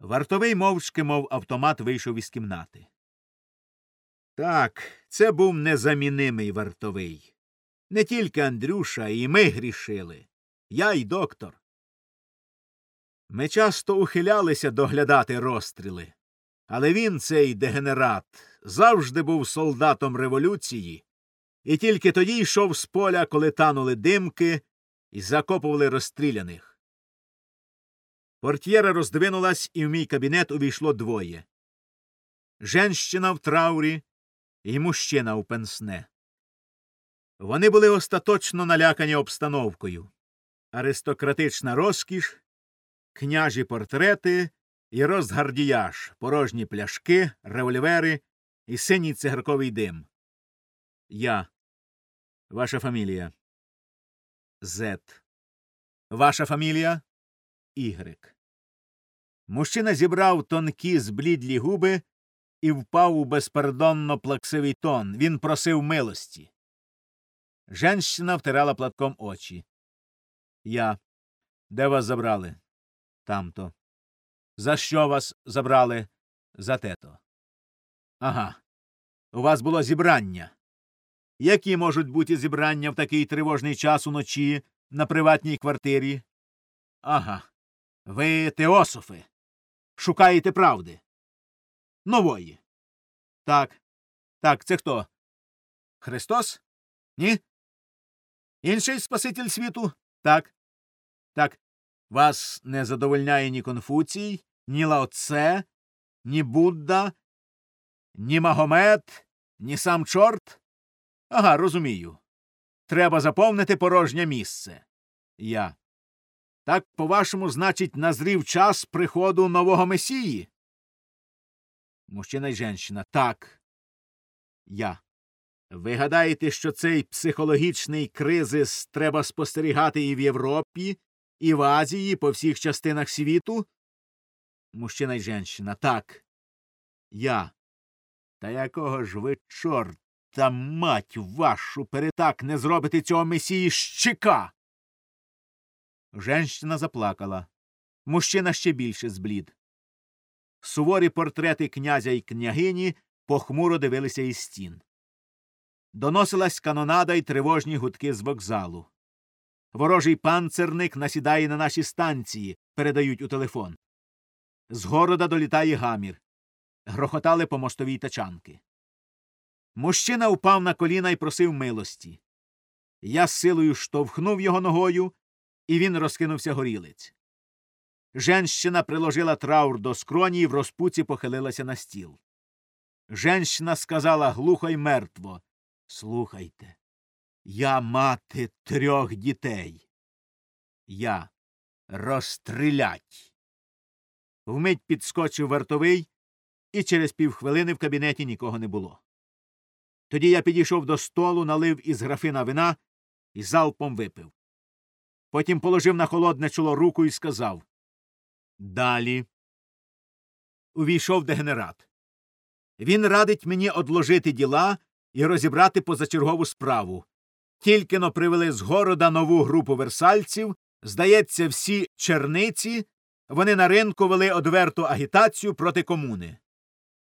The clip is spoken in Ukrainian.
Вартовий мовчки, мов автомат, вийшов із кімнати. Так, це був незамінимий вартовий. Не тільки Андрюша, і ми грішили. Я й доктор. Ми часто ухилялися доглядати розстріли. Але він, цей дегенерат, завжди був солдатом революції, і тільки тоді йшов з поля, коли танули димки і закопували розстріляних. Портьєра роздвинулась, і в мій кабінет увійшло двоє женщина в траурі і мужчина у пенсне. Вони були остаточно налякані обстановкою аристократична розкіш, княжі портрети і розгардіяж, порожні пляшки, револьвери і синій цигарковий дим. Я. Ваша фамілія. Зет. Ваша фамілія? Ігрек. Мужчина зібрав тонкі зблідлі губи і впав у безпардонно плаксивий тон. Він просив милості. Женщина втирала платком очі. Я. Де вас забрали? Тамто. За що вас забрали? За тето. Ага. У вас було зібрання. Які можуть бути зібрання в такий тривожний час уночі на приватній квартирі? Ага. Ви теософи. Шукаєте правди. Нової. Так. Так, це хто? Христос? Ні? Інший Спаситель світу? Так. Так. Вас не задовольняє ні Конфуцій, ні Лаоце, ні Будда, ні Магомед, ні сам чорт? Ага, розумію. Треба заповнити порожнє місце. Я. Так, по вашому, значить, назрів час приходу нового месії? Мужчина й женщина. Так. Я. Ви гадаєте, що цей психологічний кризис треба спостерігати і в Європі, і в Азії, по всіх частинах світу? Мужчина й женщина. Так. Я. Та якого ж ви чорта, мать вашу, перетак не зробите цього месії щека? Женщина заплакала. Мужчина ще більше зблід. Суворі портрети князя і княгині похмуро дивилися із стін. Доносилась канонада й тривожні гудки з вокзалу. Ворожий панцерник насідає на наші станції, передають у телефон. З города долітає гамір. Грохотали по мостовій тачанки. Мужчина упав на коліна і просив милості. Я з силою штовхнув його ногою, і він розкинувся горілиць. Женщина приложила траур до скроні і в розпуці похилилася на стіл. Женщина сказала глухо й мертво Слухайте, я мати трьох дітей. Я розстрілять. Вмить підскочив вартовий, і через півхвилини в кабінеті нікого не було. Тоді я підійшов до столу, налив із графина вина і залпом випив. Потім положив на холодне чоло руку і сказав Далі. Увійшов дегенерат. Він радить мені одложити діла і розібрати позачергову справу. Тільки но привели з города нову групу версальців, здається, всі черниці, вони на ринку вели одверту агітацію проти комуни.